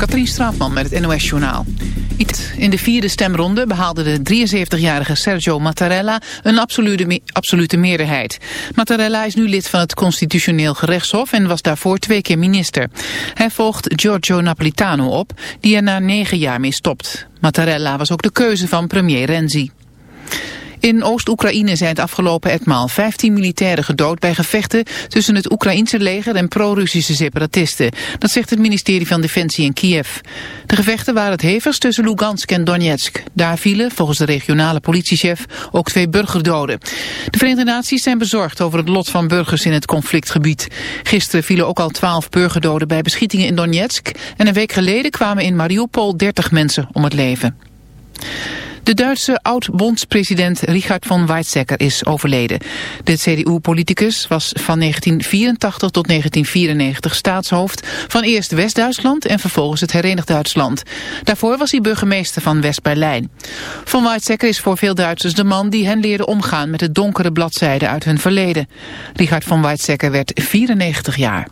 Katrien Straatman met het NOS-journaal. In de vierde stemronde behaalde de 73-jarige Sergio Mattarella een absolute, absolute meerderheid. Mattarella is nu lid van het Constitutioneel Gerechtshof en was daarvoor twee keer minister. Hij volgt Giorgio Napolitano op, die er na negen jaar mee stopt. Mattarella was ook de keuze van premier Renzi. In Oost-Oekraïne zijn het afgelopen etmaal 15 militairen gedood bij gevechten tussen het Oekraïnse leger en pro-Russische separatisten. Dat zegt het ministerie van Defensie in Kiev. De gevechten waren het hevigst tussen Lugansk en Donetsk. Daar vielen, volgens de regionale politiechef, ook twee burgerdoden. De Verenigde Naties zijn bezorgd over het lot van burgers in het conflictgebied. Gisteren vielen ook al 12 burgerdoden bij beschietingen in Donetsk en een week geleden kwamen in Mariupol 30 mensen om het leven. De Duitse oud-bondspresident Richard von Weizsäcker is overleden. De CDU-politicus was van 1984 tot 1994 staatshoofd van eerst West-Duitsland en vervolgens het Herenigd Duitsland. Daarvoor was hij burgemeester van West-Berlijn. Von Weizsäcker is voor veel Duitsers de man die hen leerde omgaan met de donkere bladzijden uit hun verleden. Richard von Weizsäcker werd 94 jaar.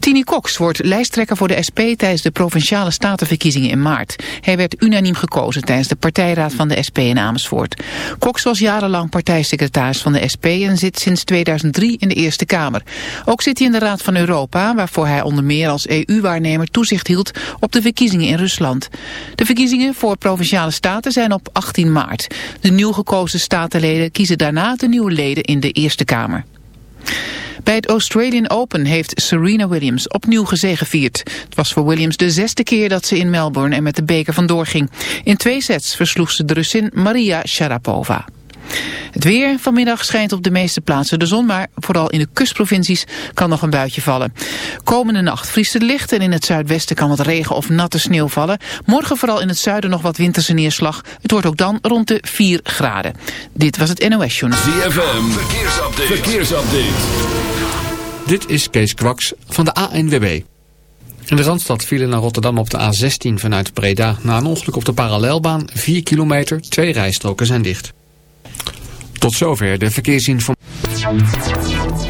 Tini Cox wordt lijsttrekker voor de SP tijdens de Provinciale Statenverkiezingen in maart. Hij werd unaniem gekozen tijdens de partijraad van de SP in Amersfoort. Cox was jarenlang partijsecretaris van de SP en zit sinds 2003 in de Eerste Kamer. Ook zit hij in de Raad van Europa, waarvoor hij onder meer als EU-waarnemer toezicht hield op de verkiezingen in Rusland. De verkiezingen voor Provinciale Staten zijn op 18 maart. De nieuw gekozen statenleden kiezen daarna de nieuwe leden in de Eerste Kamer. Bij het Australian Open heeft Serena Williams opnieuw gezegevierd. Het was voor Williams de zesde keer dat ze in Melbourne er met de beker vandoor ging. In twee sets versloeg ze de Russin Maria Sharapova. Het weer vanmiddag schijnt op de meeste plaatsen de zon, maar vooral in de kustprovincies kan nog een buitje vallen. Komende nacht vriest het licht en in het zuidwesten kan wat regen of natte sneeuw vallen. Morgen vooral in het zuiden nog wat winterse neerslag. Het wordt ook dan rond de 4 graden. Dit was het NOS Journal. ZFM, verkeersupdate. verkeersupdate. Dit is Kees Kwaks van de ANWB. In de Randstad vielen naar Rotterdam op de A16 vanuit Breda. Na een ongeluk op de parallelbaan, 4 kilometer, twee rijstroken zijn dicht. Tot zover de verkeersinformatie.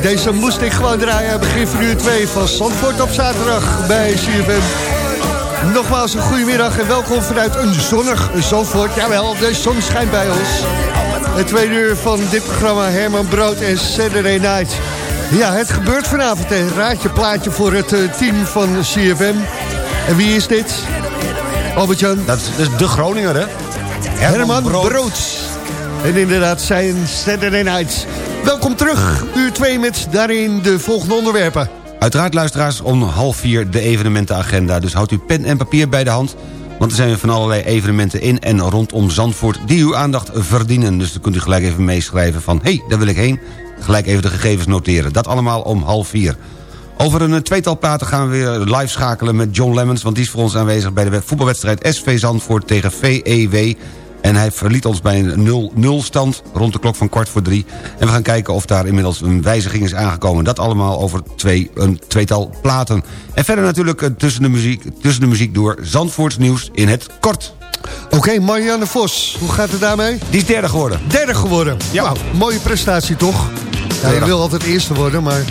Deze moest ik gewoon draaien. Begin van uur 2 van Zandvoort op zaterdag bij CFM. Nogmaals een goedemiddag en welkom vanuit een zonnig Zandvoort. Jawel, de zon schijnt bij ons. Het tweede uur van dit programma Herman Brood en Saturday Night. Ja, het gebeurt vanavond. Een raadje plaatje voor het uh, team van CFM. En wie is dit? Albert-Jan? Dat, is de Groninger, hè? Herman, Herman Brood. Brood. En inderdaad zijn Saturday Nights. Welkom terug, uur 2 met daarin de volgende onderwerpen. Uiteraard luisteraars om half vier de evenementenagenda. Dus houd uw pen en papier bij de hand... want er zijn van allerlei evenementen in en rondom Zandvoort... die uw aandacht verdienen. Dus dan kunt u gelijk even meeschrijven van... hé, hey, daar wil ik heen. Gelijk even de gegevens noteren. Dat allemaal om half vier. Over een tweetal praten gaan we weer live schakelen met John Lemmens... want die is voor ons aanwezig bij de voetbalwedstrijd SV Zandvoort tegen VEW... En hij verliet ons bij een 0-0 stand rond de klok van kwart voor drie. En we gaan kijken of daar inmiddels een wijziging is aangekomen. Dat allemaal over twee, een tweetal platen. En verder natuurlijk eh, tussen de muziek, tussen de muziek door Zandvoorts nieuws in het kort. Oké, Marianne Vos, hoe gaat het daarmee? Die is derde geworden. Derde geworden? Ja. Nou, mooie prestatie toch? Ja, je wil altijd eerste worden, maar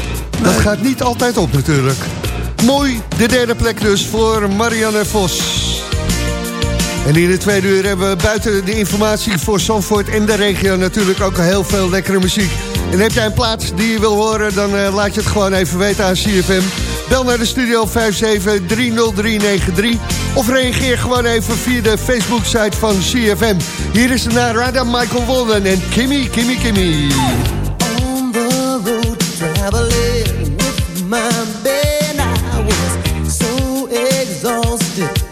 dat gaat niet altijd op natuurlijk. Mooi, de derde plek dus voor Marianne Vos. En in de tweede uur hebben we buiten de informatie voor Zandvoort en de regio natuurlijk ook heel veel lekkere muziek. En heb jij een plaats die je wil horen, dan uh, laat je het gewoon even weten aan CFM. Bel naar de studio 5730393 of reageer gewoon even via de Facebook-site van CFM. Hier is de Narada Michael Walden en Kimmy, Kimmy, Kimmy. Traveling with my band, I was so exhausted.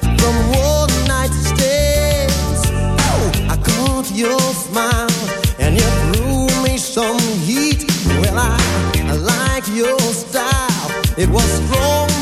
It was strong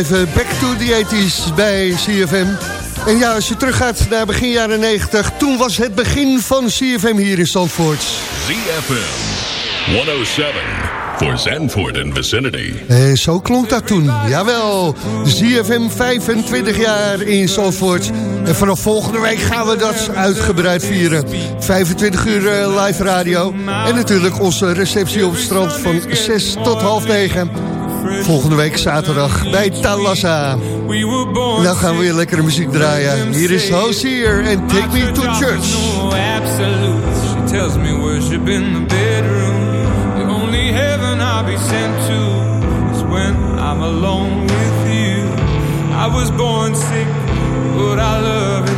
even back to the 80s bij CFM. En ja, als je teruggaat naar begin jaren 90... toen was het begin van CFM hier in Zandvoort. CFM 107 voor Zandvoort en vicinity. En zo klonk dat toen. Jawel, ZFM 25 jaar in Zandvoort. En vanaf volgende week gaan we dat uitgebreid vieren. 25 uur eh, live radio. En natuurlijk onze receptie op het strand van 6 tot half 9. Volgende week zaterdag bij Talassa. Nou gaan we weer lekkere muziek draaien. Hier is Hosier en Take Me to Church. She tells me worship in the bedroom. The only heaven I'll be sent to is when I'm alone with you. I was born sick, but I love it.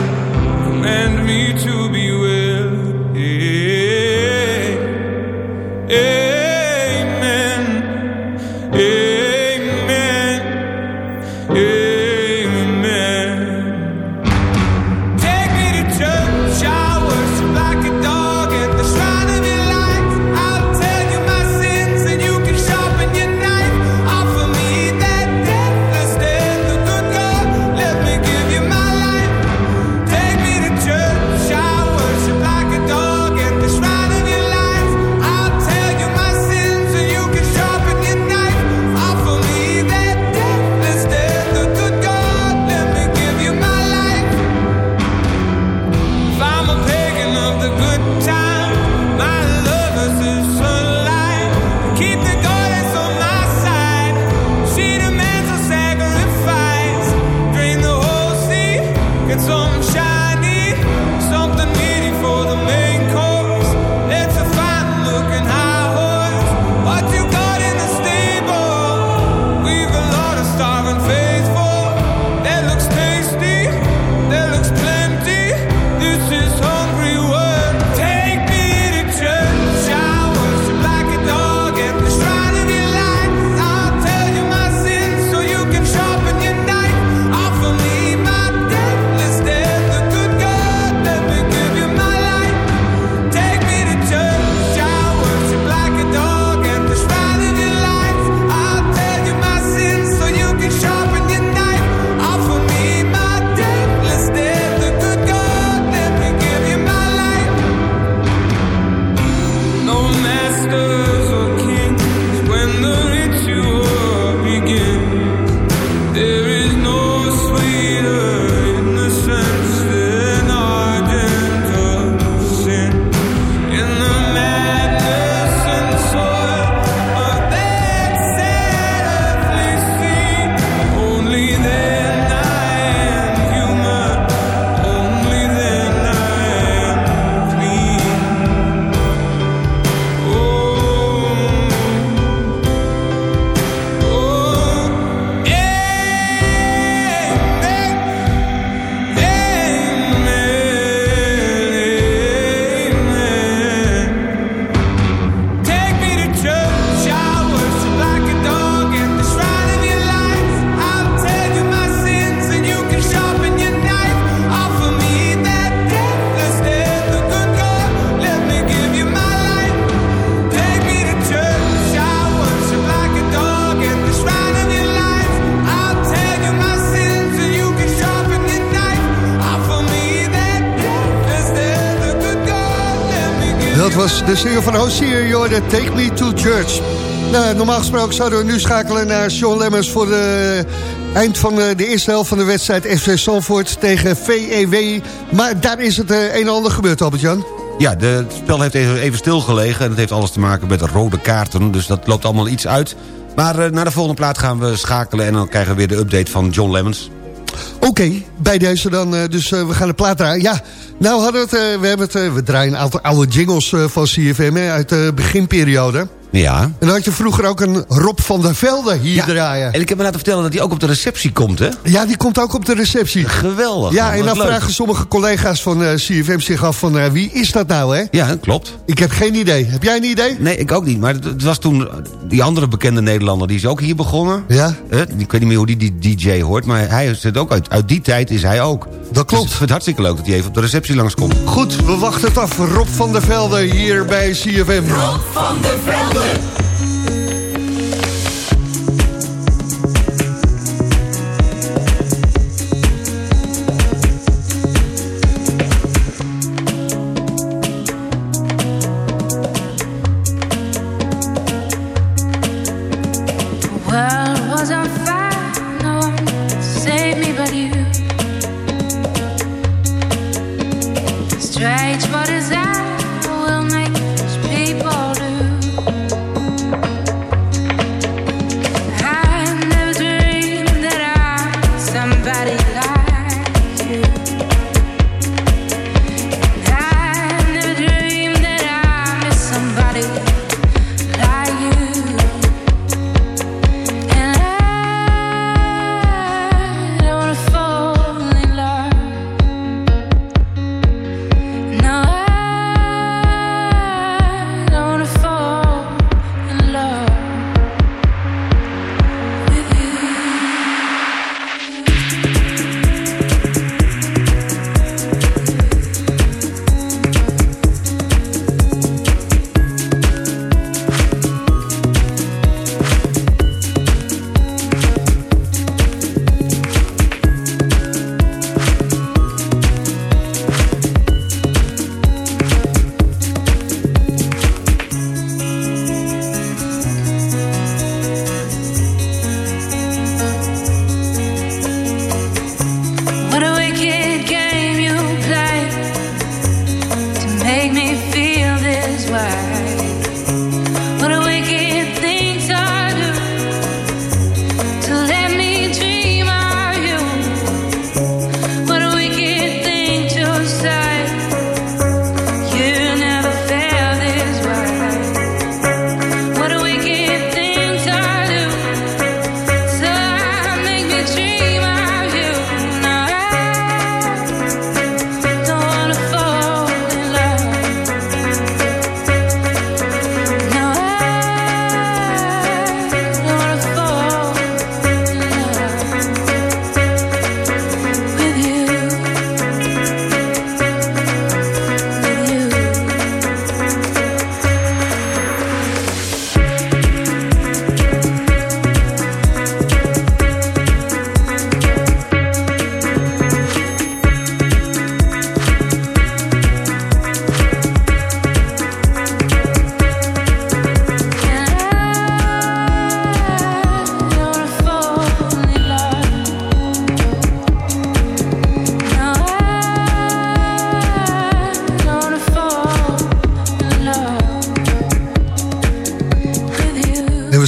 Command me to be well. Yeah. Take Me to Church. Nou, normaal gesproken zouden we nu schakelen naar Sean Lemmers... voor de eind van de, de eerste helft van de wedstrijd FC Zandvoort tegen VEW. Maar daar is het eh, een en ander gebeurd, Albert-Jan. Ja, de, het spel heeft even, even stilgelegen en het heeft alles te maken met rode kaarten. Dus dat loopt allemaal iets uit. Maar eh, naar de volgende plaat gaan we schakelen en dan krijgen we weer de update van John Lemmens. Oké, bij deze dan, eh, dus eh, we gaan de plaat draaien. Ja, nou hadden we het, eh, we hebben het, we draaien een aantal oude jingles van CFM hè, uit de beginperiode. Ja. En dan had je vroeger ook een Rob van der Velde hier Ja, draaien. En ik heb me laten vertellen dat hij ook op de receptie komt, hè? Ja, die komt ook op de receptie. Geweldig. Ja, man, en dan leuk. vragen sommige collega's van CFM zich af van wie is dat nou, hè? Ja, klopt. Ik heb geen idee. Heb jij een idee? Nee, ik ook niet. Maar het, was toen die andere bekende Nederlander, die is ook hier begonnen. Ja, ik weet niet meer hoe die, die DJ hoort, maar hij zit ook uit, uit die tijd is hij ook. dat klopt. Dus het hartstikke leuk dat hij even op de receptie langskomt. Goed, we wachten het af. Rob van der Velde hier bij CFM. van der Velde.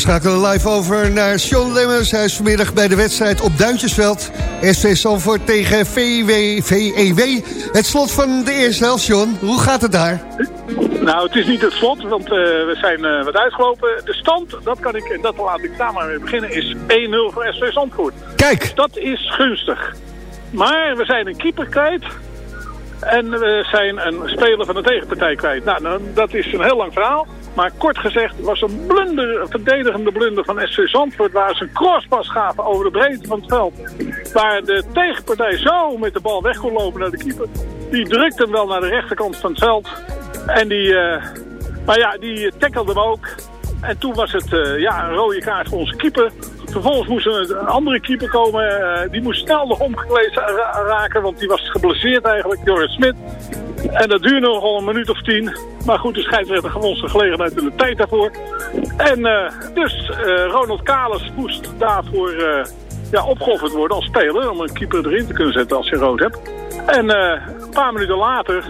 Schakelen live over naar Sean Lemmers. Hij is vanmiddag bij de wedstrijd op Duintjesveld. SV Sanford tegen VW, VEW. Het slot van de eerste helft, Sean. Hoe gaat het daar? Nou, het is niet het slot, want eh, we zijn eh, wat uitgelopen. De stand, dat kan ik, en dat laat ik daar maar mee beginnen, is 1-0 voor SV Zandvoort. Kijk! Dat is gunstig. Maar we zijn een keeper kwijt. En we zijn een speler van de tegenpartij kwijt. Nou, nou, dat is een heel lang verhaal. Maar kort gezegd was een blunder, een verdedigende blunder van SC Zandvoort... waar ze een crosspas gaven over de breedte van het veld. Waar de tegenpartij zo met de bal weg kon lopen naar de keeper. Die drukte hem wel naar de rechterkant van het veld. En die, eh, maar ja, die tackelde hem ook. En toen was het eh, ja, een rode kaart voor onze keeper. Vervolgens moest er een andere keeper komen. eh, die moest snel nog omgekleed ra- raken, want die was geblesseerd eigenlijk, Joris Smit. En dat duurde nogal een minuut of tien. Maar goed, de scheidsrechter ons de gelegenheid en de tijd daarvoor. En eh, dus eh, Ronald Kalis moest daarvoor eh, ja, opgeofferd worden als speler. Om een keeper erin te kunnen zetten als je rood hebt. En een paar minuten later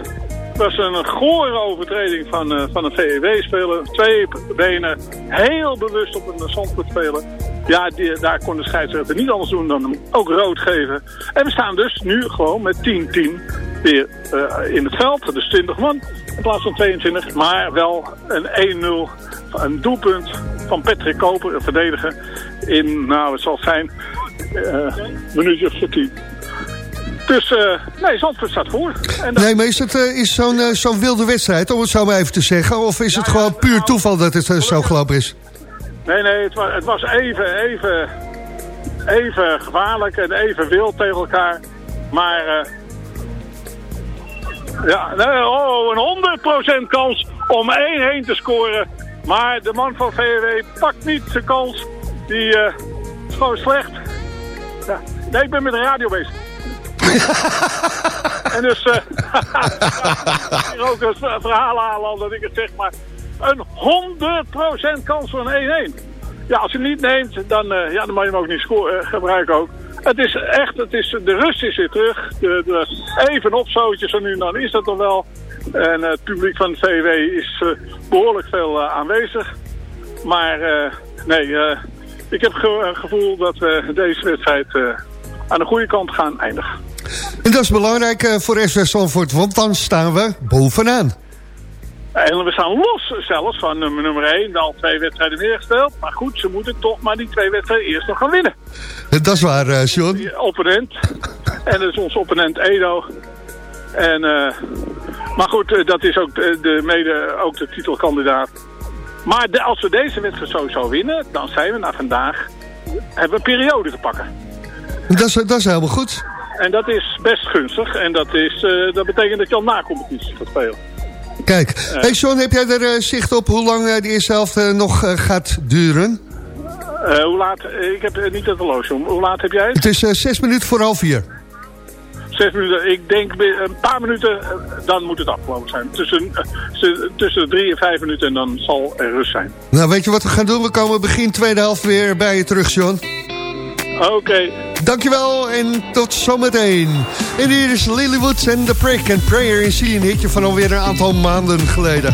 was er een gore overtreding van, eh, van een VEW-speler. Twee benen, heel bewust op een zandvoort speler. Ja, die, daar kon de scheidsrechter niet anders doen dan hem ook rood geven. En we staan dus nu gewoon met 10-10 weer eh, in het veld. Dus 20 man in plaats van 22. Maar wel een 1-0, een doelpunt van Patrick Koper, een verdediger. In, nou het zal zijn, eh minuutje of 10. Dus eh, nee, Zandvoort staat voor. En Nee, maar is het eh, is zo'n eh, zo'n wilde wedstrijd, om het zo maar even te zeggen? Of is het gewoon puur toeval dat het zo gelopen is? Nee, nee, het was, het was even, even, even gevaarlijk en even wild tegen elkaar. Maar, ja, nee, oh, een 100% kans om 1-1 te scoren. Maar de man van VW pakt niet zijn kans. Die is gewoon slecht. Ja. Nee, ik ben met de radio bezig. En dus, eh hier ook een verhaal aanland dat ik het zeg, maar een 100% kans een 1-1. ja, als je hem niet neemt, dan, eh, ja, dan mag je hem ook niet eh, gebruiken ook. Het is echt, het is, de rust is weer terug. De, even opstootje zo nu en dan is dat er wel. En het publiek van de VW is eh, behoorlijk veel aanwezig. Maar nee, ik heb een gevoel dat we deze wedstrijd aan de goede kant gaan eindigen. En dat is belangrijk eh, voor SV Zandvoort, want dan staan we bovenaan. En we staan los zelfs van nummer, nummer 1. Al twee wedstrijden meer gespeeld. Maar goed, ze moeten toch maar die twee wedstrijden eerst nog gaan winnen. Dat is waar, eh, John. Die opponent. En dat is onze opponent Edo. En, eh, maar goed, eh, dat is ook de, de mede ook de titelkandidaat. Maar de- als we deze wedstrijd sowieso winnen, dan zijn we na vandaag, hebben we een periode te pakken. Dat is, dat is helemaal goed. En dat is best gunstig. En dat, is, eh, dat betekent dat je al na competitie gaat spelen. Kijk, hey John, heb jij er eh, zicht op hoe lang eh, de eerste helft eh, nog eh, gaat duren? Eh, hoe laat, eh, ik heb eh, niet het horloge om. Hoe laat heb jij het? Het is eh, zes minuten voor half vier. Zes minuten. Ik denk een paar minuten, eh, dan moet het afgelopen zijn. Tussen, eh, tussen drie en vijf minuten en dan zal er rust zijn. Nou, weet je wat we gaan doen? We komen begin tweede helft weer bij je terug, John. Oké. Dankjewel en tot zometeen. En hier is Lilywood en The Prick and Prayer in Sea. Een hitje van alweer een aantal maanden geleden.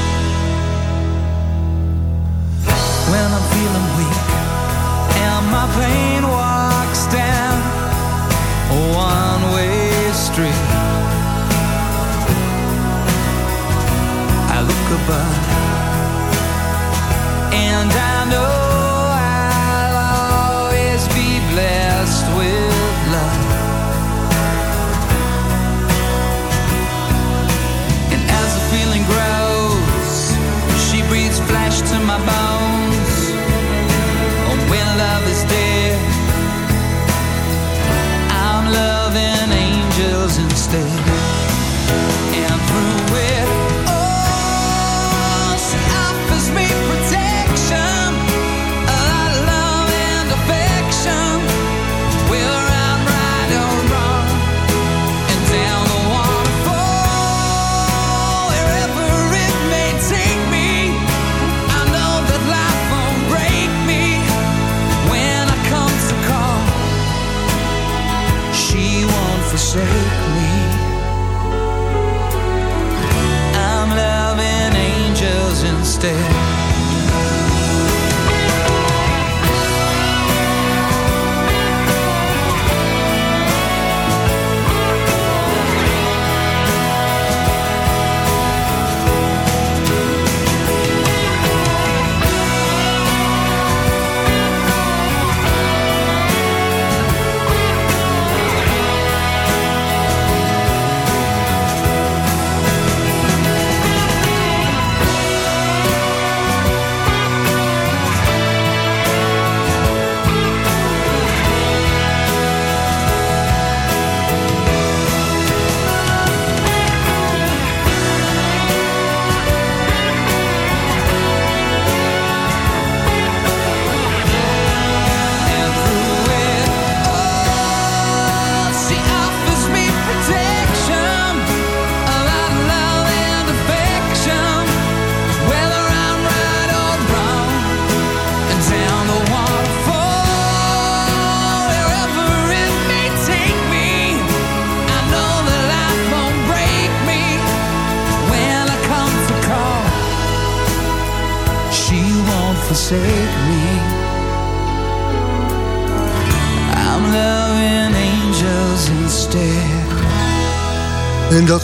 Instead.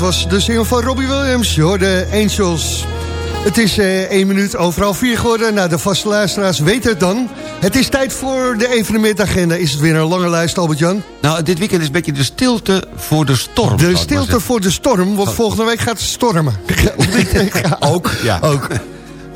Was de single van Robbie Williams, je hoorde Angels. Het is eh, één minuut overal vier geworden. Nou, de vaste luisteraars weten het dan. Het is tijd voor de evenementagenda. Is het weer een lange lijst, Albert-Jan? Nou, dit weekend is een beetje de stilte voor de storm. De stilte voor de storm, want volgende week gaat het stormen. Ook, ja. Ook.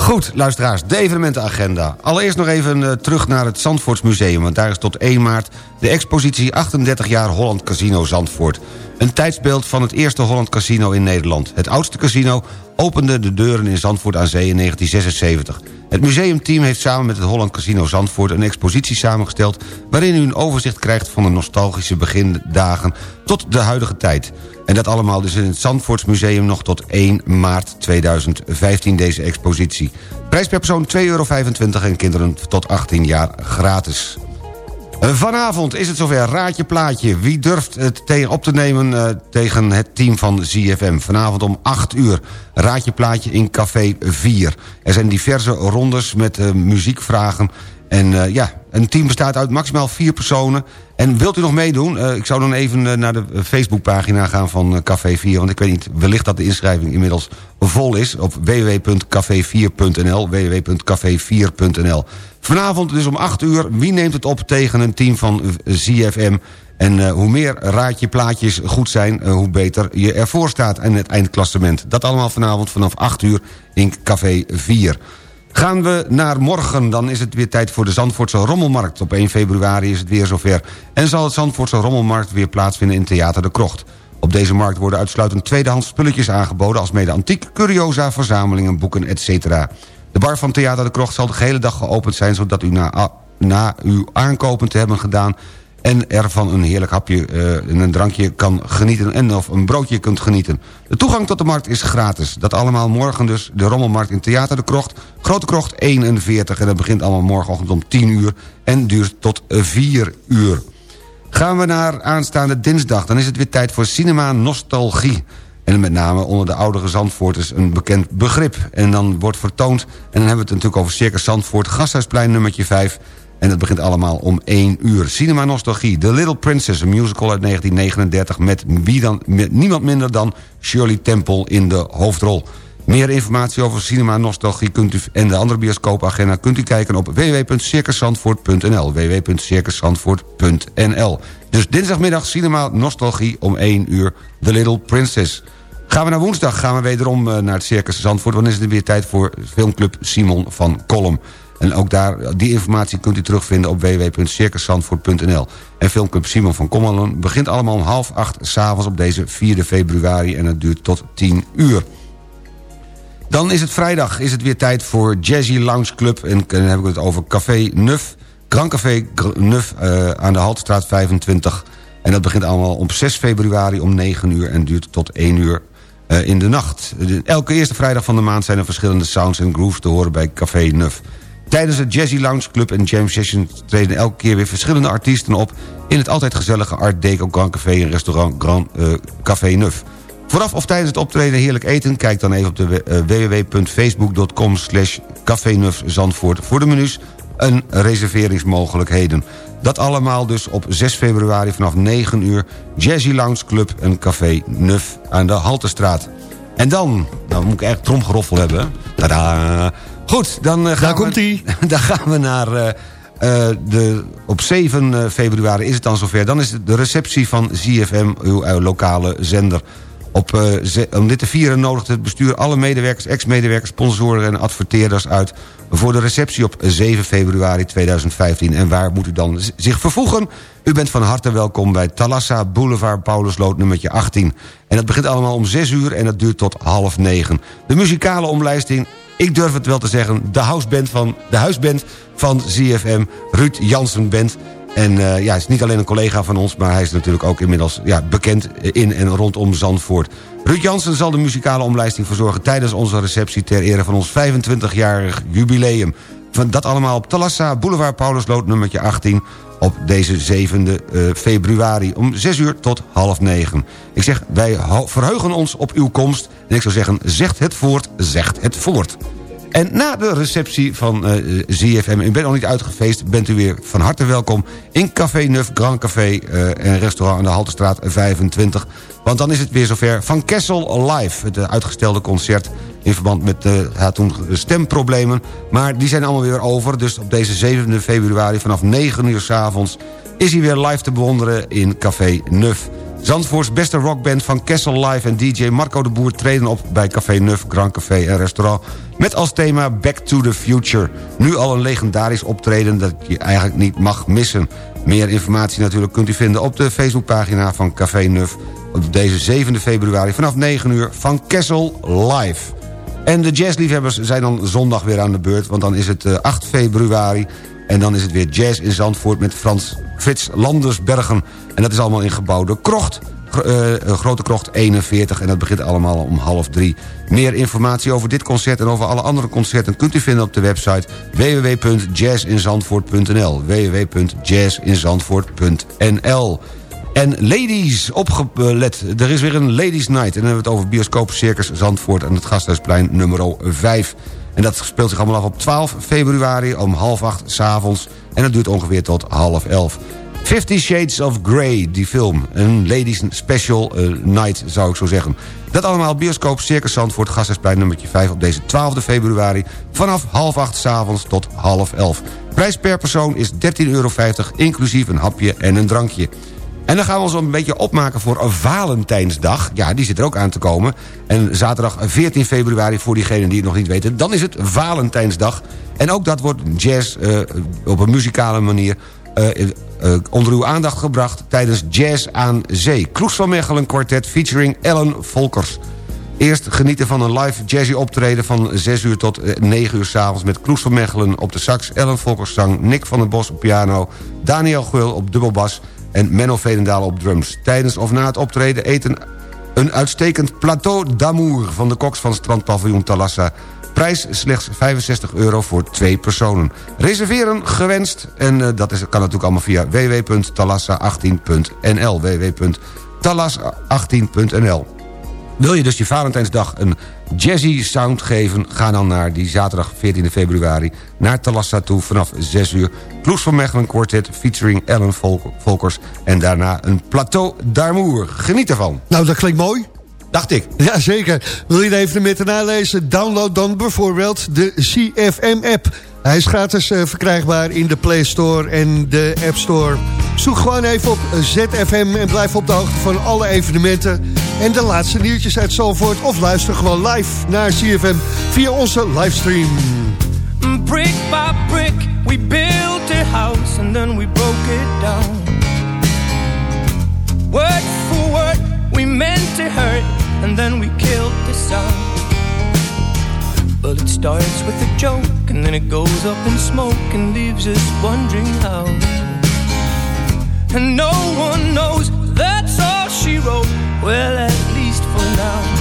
Goed, luisteraars, de evenementenagenda. Allereerst nog even eh, terug naar het Zandvoortsmuseum... want daar is tot 1 maart de expositie 38 jaar Holland Casino Zandvoort. Een tijdsbeeld van het eerste Holland Casino in Nederland. Het oudste casino opende de deuren in Zandvoort aan Zee in 1976. Het museumteam heeft samen met het Holland Casino Zandvoort... een expositie samengesteld waarin u een overzicht krijgt... van de nostalgische begindagen tot de huidige tijd. En dat allemaal dus in het Zandvoortsmuseum nog tot 1 maart 2015 deze expositie. Prijs per persoon 2,25 euro en kinderen tot 18 jaar gratis. Vanavond is het zover, raadje plaatje. Wie durft het op te nemen eh, tegen het team van ZFM? Vanavond om 8 uur, raadje plaatje in Café 4. Er zijn diverse rondes met eh, muziekvragen. En eh, ja, een team bestaat uit maximaal vier personen. En wilt u nog meedoen? Ik zou dan even naar de Facebookpagina gaan van Café 4. Want ik weet niet, wellicht dat de inschrijving inmiddels vol is. Op www.café4.nl www.café4.nl Vanavond dus om 8 uur. Wie neemt het op tegen een team van ZFM? En eh, hoe meer raadje plaatjes goed zijn, eh, hoe beter je ervoor staat in het eindklassement. Dat allemaal vanavond vanaf 8 uur in Café 4. Gaan we naar morgen, dan is het weer tijd voor de Zandvoortse Rommelmarkt. Op 1 februari is het weer zover. En zal het Zandvoortse Rommelmarkt weer plaatsvinden in Theater de Krocht. Op deze markt worden uitsluitend tweedehands spulletjes aangeboden... als mede antiek, curiosa, verzamelingen, boeken, etc. De bar van Theater de Krocht zal de gehele dag geopend zijn... zodat u na, na uw aankopen te hebben gedaan en er van een heerlijk hapje en uh, een drankje kan genieten... en of een broodje kunt genieten. De toegang tot de markt is gratis. Dat allemaal morgen dus de Rommelmarkt in Theater de Krocht. Grote Krocht 41 en dat begint allemaal morgenochtend om 10 uur... en duurt tot 4 uur. Gaan we naar aanstaande dinsdag, dan is het weer tijd voor Cinema Nostalgie. En met name onder de oudere Zandvoorters een bekend begrip. En dan wordt vertoond, en dan hebben we het natuurlijk over Circus Zandvoort... Gasthuisplein nummertje 5... En dat begint allemaal om 1 uur. Cinema Nostalgie, The Little Princess, een musical uit 1939... met, wie dan, met niemand minder dan Shirley Temple in de hoofdrol. Meer informatie over Cinema Nostalgie kunt u, en de andere bioscoopagenda... kunt u kijken op www.circuszandvoort.nl www.circuszandvoort.nl Dus dinsdagmiddag Cinema Nostalgie om 1 uur, The Little Princess. Gaan we naar woensdag, gaan we wederom naar het Circus Zandvoort... dan is het weer tijd voor filmclub Simon van Kolm. En ook daar, die informatie kunt u terugvinden op www.circuszandvoort.nl. En filmclub Simon van Kommelen begint allemaal om half acht... s'avonds op deze 4 februari en het duurt tot 10 uur. Dan is het vrijdag, is het weer tijd voor Jazzy Lounge Club... en dan heb ik het over Café Nuf, Grand Café Nuf uh, aan de Haltestraat 25... En dat begint allemaal op 6 februari om 9 uur en duurt tot 1 uur uh, in de nacht. Elke eerste vrijdag van de maand zijn er verschillende sounds en grooves te horen bij Café Nuf. Tijdens het Jazzy Lounge Club en Jam Session treden elke keer weer verschillende artiesten op... in het altijd gezellige Art Deco Grand Café en restaurant Grand uh, Café Neuf. Vooraf of tijdens het optreden heerlijk eten... kijk dan even op de uh, www.facebook.com slash Zandvoort... voor de menus en reserveringsmogelijkheden. Dat allemaal dus op 6 februari vanaf 9 uur... Jazzy Lounge Club en Café Neuf aan de Haltestraat. En dan, nou moet ik echt tromgeroffel hebben. Tada! Goed, dan uh, gaan Daar komt hij. Dan gaan we naar... Uh, uh, de, op 7 februari is het dan zover. Dan is het de receptie van ZFM, uw, uw lokale zender. Op, uh, om dit te vieren nodigt het bestuur alle medewerkers, ex-medewerkers, sponsoren en adverteerders uit... voor de receptie op 7 februari 2015. En waar moet u dan zich vervoegen? U bent van harte welkom bij Talassa Boulevard Paulusloot nummertje 18. En dat begint allemaal om 6 uur en dat duurt tot half 9. De muzikale omlijsting ik durf het wel te zeggen, de huisband van, de huisband van ZFM, Ruud Jansen Band. En uh, ja, hij is niet alleen een collega van ons... maar hij is natuurlijk ook inmiddels ja, bekend in en rondom Zandvoort. Ruud Jansen zal de muzikale omlijsting verzorgen... tijdens onze receptie ter ere van ons 25-jarig jubileum. Van dat allemaal op Talassa, Boulevard Paulusloot nummertje 18 op deze 7e uh, februari om 6 uur tot half 9. Ik zeg, wij verheugen ons op uw komst. En ik zou zeggen, zegt het voort, zegt het voort. En na de receptie van uh, ZFM, u bent nog niet uitgefeest... bent u weer van harte welkom in Café Neuf, Grand Café... Uh, en restaurant aan de Haltestraat 25. Want dan is het weer zover Van Kessel Live. Het uitgestelde concert in verband met ja, toen stemproblemen. Maar die zijn allemaal weer over. Dus op deze 7 februari vanaf 9 uur s avonds... is hij weer live te bewonderen in Café Neuf. Zandvoorts beste rockband van Kessel Live en DJ Marco de Boer... treden op bij Café Neuf, Grand Café en Restaurant... met als thema Back to the Future. Nu al een legendarisch optreden dat je eigenlijk niet mag missen. Meer informatie natuurlijk kunt u vinden op de Facebookpagina van Café Neuf... op deze 7 februari vanaf 9 uur van Kessel Live. En de jazzliefhebbers zijn dan zondag weer aan de beurt... want dan is het 8 februari en dan is het weer jazz in Zandvoort met Frans Frits Landersbergen. En dat is allemaal in gebouwde krocht. Uh, Grote Krocht 41 en dat begint allemaal om half drie. Meer informatie over dit concert en over alle andere concerten... kunt u vinden op de website www.jazzinzandvoort.nl www.jazzinzandvoort.nl en ladies, opgelet, er is weer een ladies night... en dan hebben we het over bioscoop Circus Zandvoort... aan het Gasthuisplein nummer 5. En dat speelt zich allemaal af op 12 februari om half acht s'avonds. En dat duurt ongeveer tot half elf. Fifty Shades of Grey, die film. Een ladies special uh, night, zou ik zo zeggen. Dat allemaal bioscoop Circus Zandvoort, Gasthuisplein nummertje 5... op deze 12 februari vanaf half acht s'avonds tot half elf. Prijs per persoon is 13,50 euro, inclusief een hapje en een drankje. En dan gaan we ons een beetje opmaken voor Valentijnsdag. Ja, die zit er ook aan te komen. En zaterdag 14 februari, voor diegenen die het nog niet weten... dan is het Valentijnsdag. En ook dat wordt jazz uh, op een muzikale manier... Uh, uh, onder uw aandacht gebracht tijdens Jazz aan Zee. Kroes van Mechelen kwartet featuring Ellen Volkers. Eerst genieten van een live jazzy optreden van 6 uur tot 9 uur s'avonds... met Kroes van Mechelen op de sax, Ellen Volkers zang... Nick van den Bos op piano, Daniel Gul op dubbelbas... en Menno Vedendaal op drums. Tijdens of na het optreden eten een uitstekend plateau d'amour... van de koks van strandpaviljoen Talassa Prijs slechts 65 euro voor twee personen. Reserveren gewenst. En uh, dat is, kan natuurlijk allemaal via www.talassa18.nl www.talassa18.nl Wil je dus je Valentijnsdag een jazzy sound geven... ga dan naar die zaterdag 14 februari naar Talassa toe vanaf 6 uur. Kloes van Mechelen Quartet featuring Ellen Volkers... en daarna een plateau d'Amour. Geniet ervan. Nou, dat klinkt mooi. Dacht ik. Ja, zeker. Wil je de evenementen nalezen? Download dan bijvoorbeeld de CFM-app. Hij is gratis uh, verkrijgbaar in de Play Store en de App Store. Zoek gewoon even op ZFM en blijf op de hoogte van alle evenementen... en de laatste nieuwtjes uit Zalvoort. Of luister gewoon live naar CFM via onze livestream. Brick by brick, we built a house and then we broke it down. Word for word, we meant to hurt and then we killed the sound. Well, it starts with a joke, and then it goes up in smoke and leaves us wondering how. And no one knows that's all she wrote. Well, at least for now.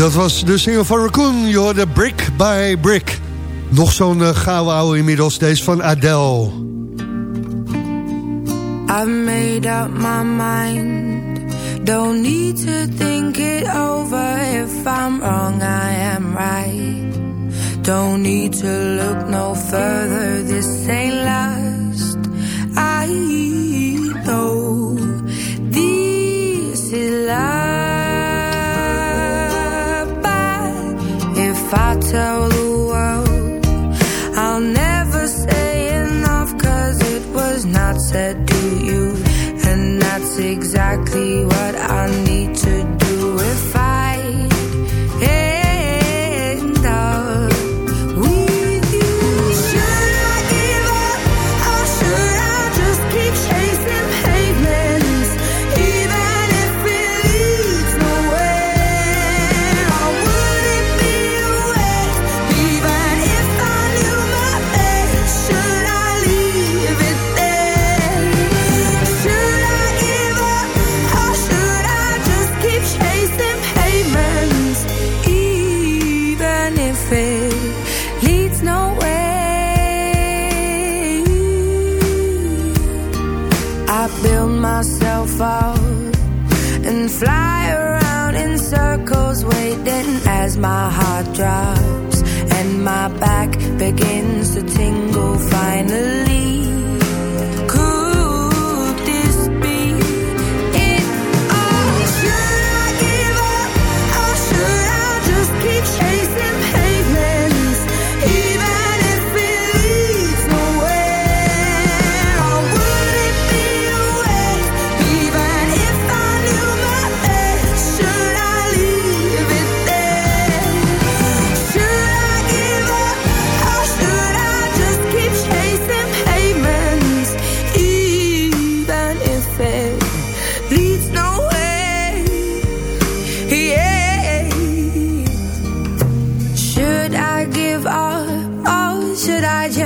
dat was de single van Raccoon. Je hoorde Brick by Brick. Nog zo'n uh, gouden ouwe inmiddels. Deze van Adele. I've made up my mind. Don't need to think it over. If I'm wrong, I am right. Don't need to look no further. This ain't last. Exactly what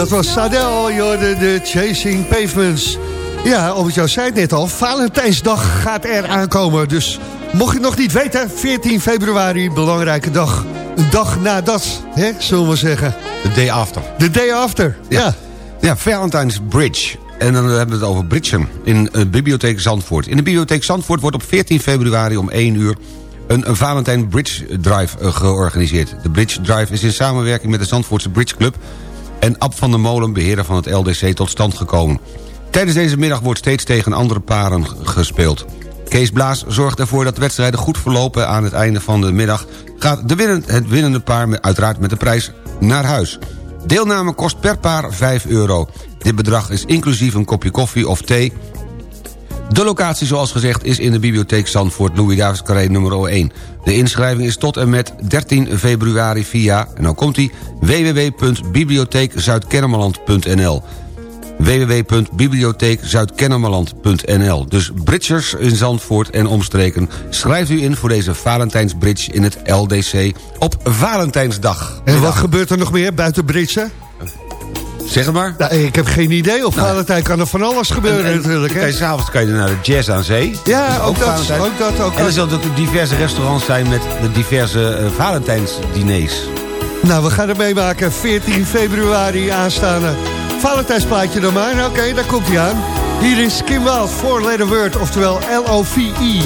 Dat was Sadel, je hoorde de Chasing Pavements. Ja, Albert jou zei het net al, Valentijnsdag gaat er aankomen. Dus mocht je het nog niet weten, 14 februari, belangrijke dag. Een dag nadat, hè, zullen we zeggen. The day after. The day after, ja. Ja, Valentine's Bridge. En dan hebben we het over Bridgen in de Bibliotheek Zandvoort. In de Bibliotheek Zandvoort wordt op 14 februari om 1 uur... een, een Valentijn Bridge Drive eh, georganiseerd. De Bridge Drive is in samenwerking met de Zandvoortse Bridge Club... en Ab van der Molen, beheerder van het LDC, tot stand gekomen. Tijdens deze middag wordt steeds tegen andere paren gespeeld. Kees Blaas zorgt ervoor dat de wedstrijden goed verlopen. Aan het einde van de middag gaat de het winnende paar... uiteraard met de prijs naar huis. Deelname kost per paar 5 euro. Dit bedrag is inclusief een kopje koffie of thee... De locatie, zoals gezegd, is in de bibliotheek Zandvoort... Louis Davids Carré nummer 1. De inschrijving is tot en met 13 februari via... en nou komt ie www.bibliotheekzuidkennemerland.nl www.bibliotheekzuidkennemerland.nl Dus Bridgers in Zandvoort en omstreken... schrijft u in voor deze Valentijnsbridge in het LDC op Valentijnsdag. En wat gebeurt er nog meer buiten Britsen? Zeg het maar. Nou, ik heb geen idee. Op Valentijn kan er van alles gebeuren En- en- natuurlijk. Hè? S'avonds kan je naar de Jazz aan Zee. Ja, ook dat, ook dat, ook En er zullen ook diverse restaurants zijn met de diverse eh, Valentijnsdiners. Nou, we gaan er meemaken. 14 februari aanstaande. Valentijnsplaatje dan maar. Oké, daar komt hij aan. Hier is Kim Wild, Four Letter Word, oftewel L-O-V-E.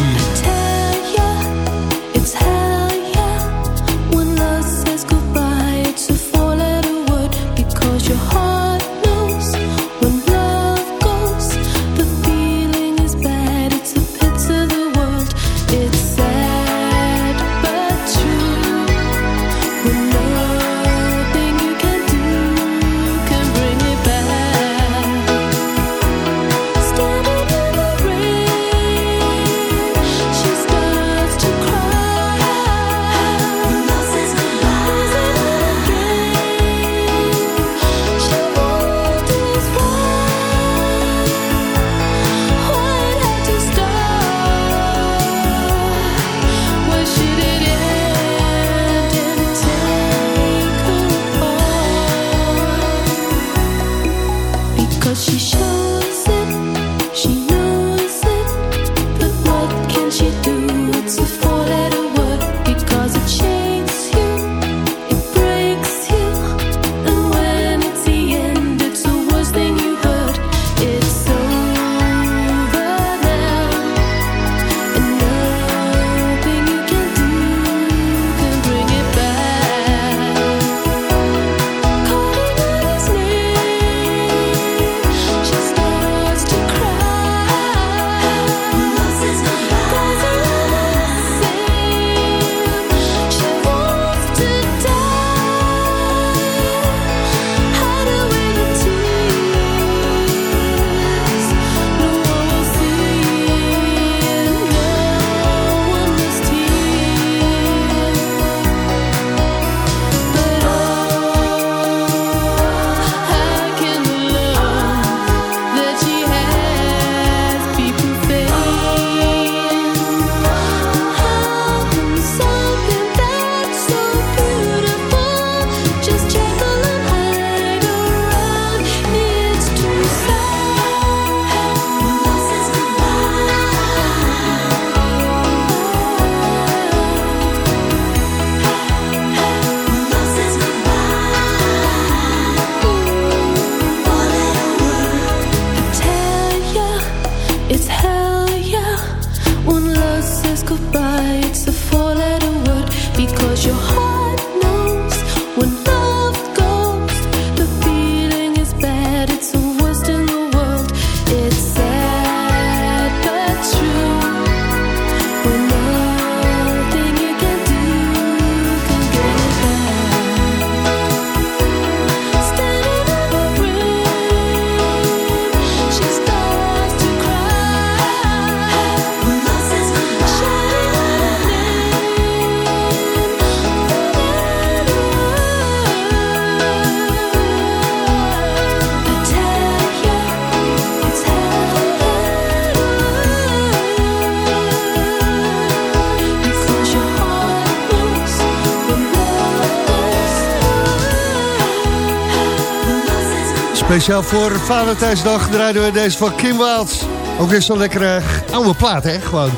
Speciaal voor Valentijnsdag draaiden we deze van Kim Wilds. Ook weer zo'n lekkere oude plaat, hè? Gewoon.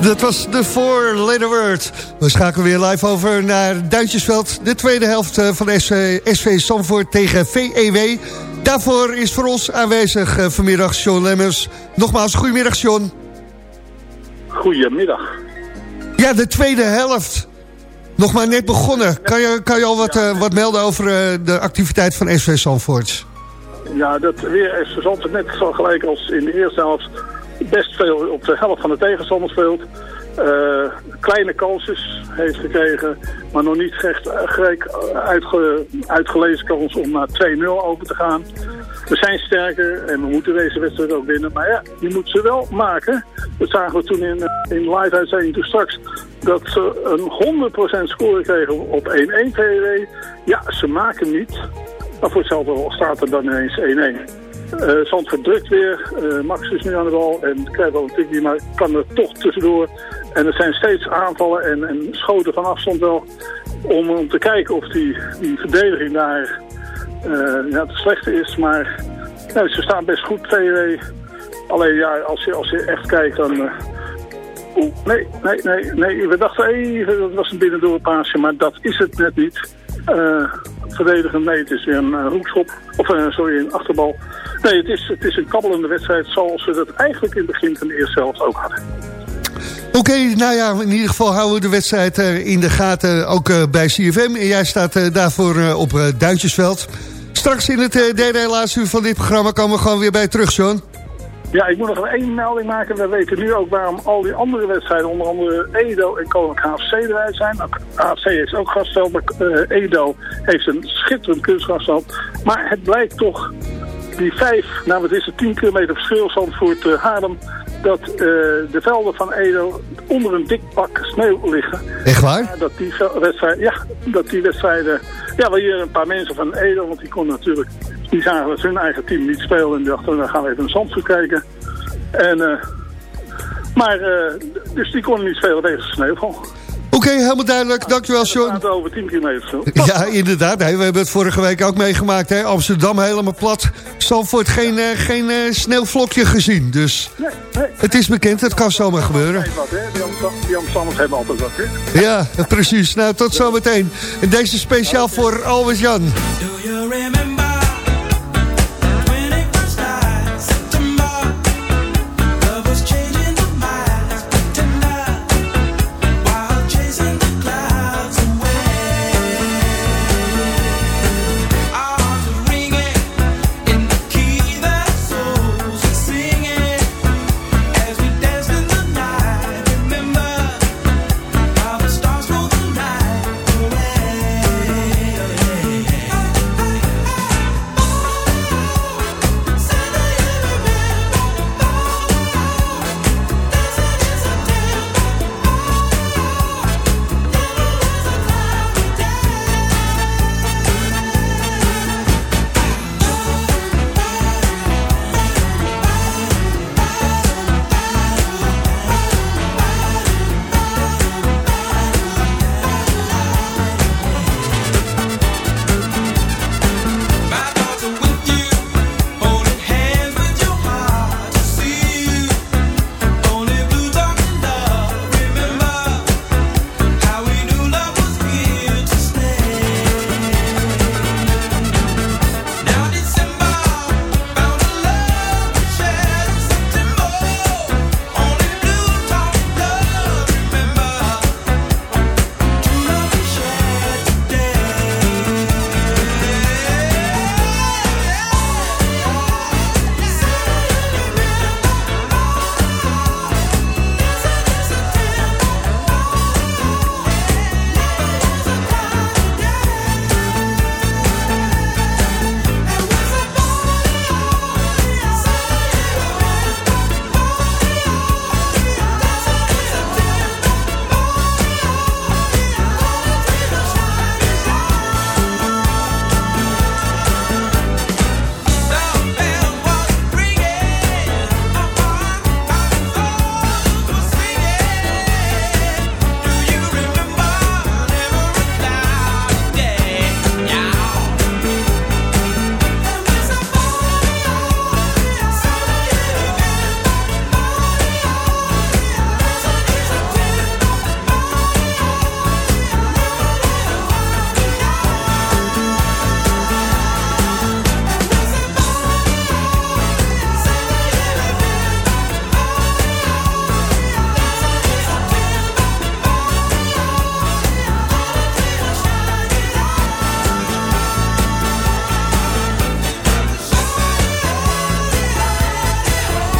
Dat was de Four Letter Word. We schakelen weer live over naar Duintjesveld. De tweede helft eh, van SV, SV Sanford tegen VEW. Daarvoor is voor ons aanwezig eh, vanmiddag Sean Lemmers. Nogmaals, goedemiddag Sean. Goedemiddag. Ja, de tweede helft. Nog maar net begonnen. Kan je, kan je al wat, eh, wat melden over eh, de activiteit van SV Sanford? Ja, dat weer is altijd net zo gelijk als in de eerste helft. Best veel op de helft van de tegenstander speelt. Eh, kleine kansjes heeft gekregen, maar nog niet echt gelijk uitge, uitgelezen kans om naar 2-0 over te gaan. We zijn sterker en we moeten deze wedstrijd ook winnen. Maar ja, je moet ze wel maken. Dat zagen we toen in, in live uitzending toen straks. Dat ze een 100% score kregen op 1-1 TW. Ja, ze maken niet. Maar voor hetzelfde staat er dan ineens 1-1. Uh, Zandvoort drukt weer. Uh, Max is nu aan de bal en krijgt wel een tikje, maar kan er toch tussendoor. En er zijn steeds aanvallen en, en schoten van afstand wel. Om, om te kijken of die, die verdediging daar uh, ja, te slecht is. Maar ja, ze staan best goed, TW. Alleen ja, als je, als je echt kijkt dan... Nee, nee, nee, nee. We dachten even, dat was een binnendoorpaasje, maar dat is het net niet. Uh, verdedigen, nee, het is weer een uh, hoekschop. Of uh, sorry, een achterbal. Nee, het is, het is een kabbelende wedstrijd zoals we dat eigenlijk in het begin van de eerste helft ook hadden. Oké, nou ja, in ieder geval houden we de wedstrijd uh, in de gaten, ook bij CFM. En jij staat daarvoor op Duintjesveld. Straks in het derde laatste uur van dit programma komen we gewoon weer bij terug, John. Ja, ik moet nog één melding maken. We weten nu ook waarom al die andere wedstrijden, onder andere Edo en Koninklijk HFC erbij zijn. Nou, HFC heeft ook gastveld, maar Edo heeft een schitterend kunstgastveld. Maar het blijkt toch, die vijf, nou wat is het, 10 kilometer verschil, Zandvoort, uh, Haarlem, dat uh, de velden van Edo onder een dik pak sneeuw liggen. Echt waar? dat die wedstrijden, ja, dat die wedstrijden, ja, wel hier een paar mensen van Edo, want die konden natuurlijk, die zagen dat hun eigen team niet spelen en die dachten, dan gaan we even een Zandvoort kijken. En, uh, maar, dus die konden niet spelen wegens sneeuwval. Oké, okay, helemaal duidelijk. Dankjewel, Sean. Het over 10 kilometer zo. Ja, inderdaad. Hey, we hebben het vorige week ook meegemaakt. Hè? Amsterdam helemaal plat. Zandvoort geen, uh, geen uh, sneeuwvlokje gezien. Dus nee, nee. het is bekend. Het kan zomaar gebeuren. Wat, hè? Die Amsterdammers hebben altijd wat. Hè? Ja, precies. Nou, tot zometeen. En deze speciaal voor Albert Jan. Do you remember?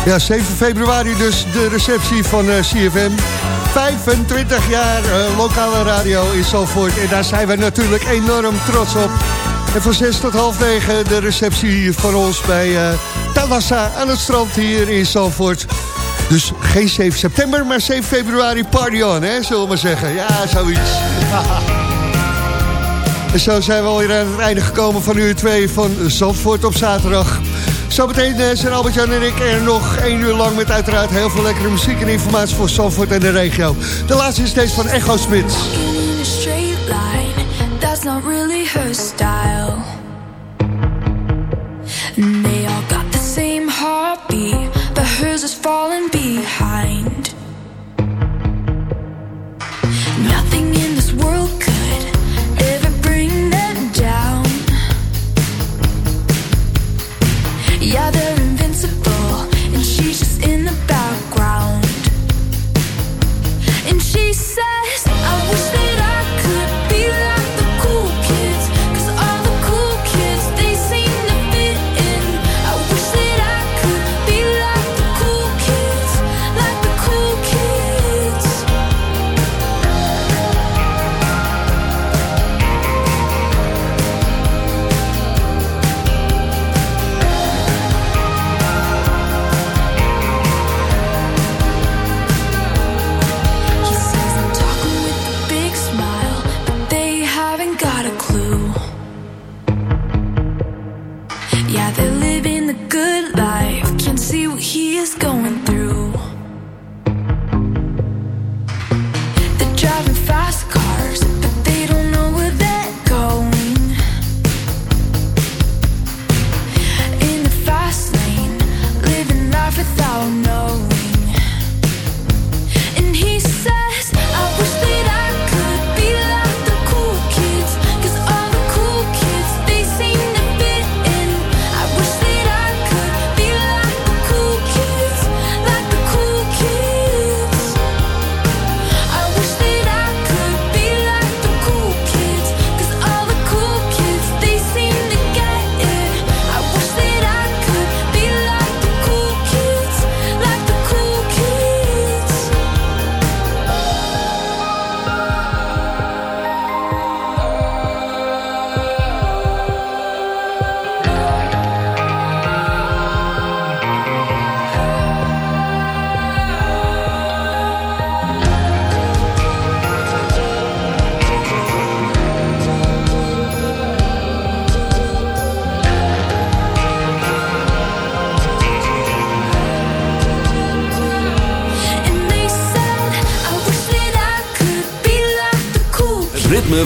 Ja, 7 februari dus de receptie van eh, CFM. 25 jaar eh, lokale radio in Zalvoort. En daar zijn we natuurlijk enorm trots op. En van 6 tot half 9 de receptie van ons bij eh Thalassa aan het strand hier in Zalvoort. Dus geen 7 september, maar 7 februari party on, hè, zullen we maar zeggen. Ja, zoiets. En zo zijn we alweer aan het einde gekomen van uur 2 van Zandvoort op zaterdag. Zometeen eh, zijn Albert-Jan en ik er nog één uur lang... met uiteraard heel veel lekkere muziek en informatie voor Zandvoort en de regio. De laatste is deze van Echo Smit. in a straight line. That's not really her style. And they all got the same heartbeat, but hers is falling behind.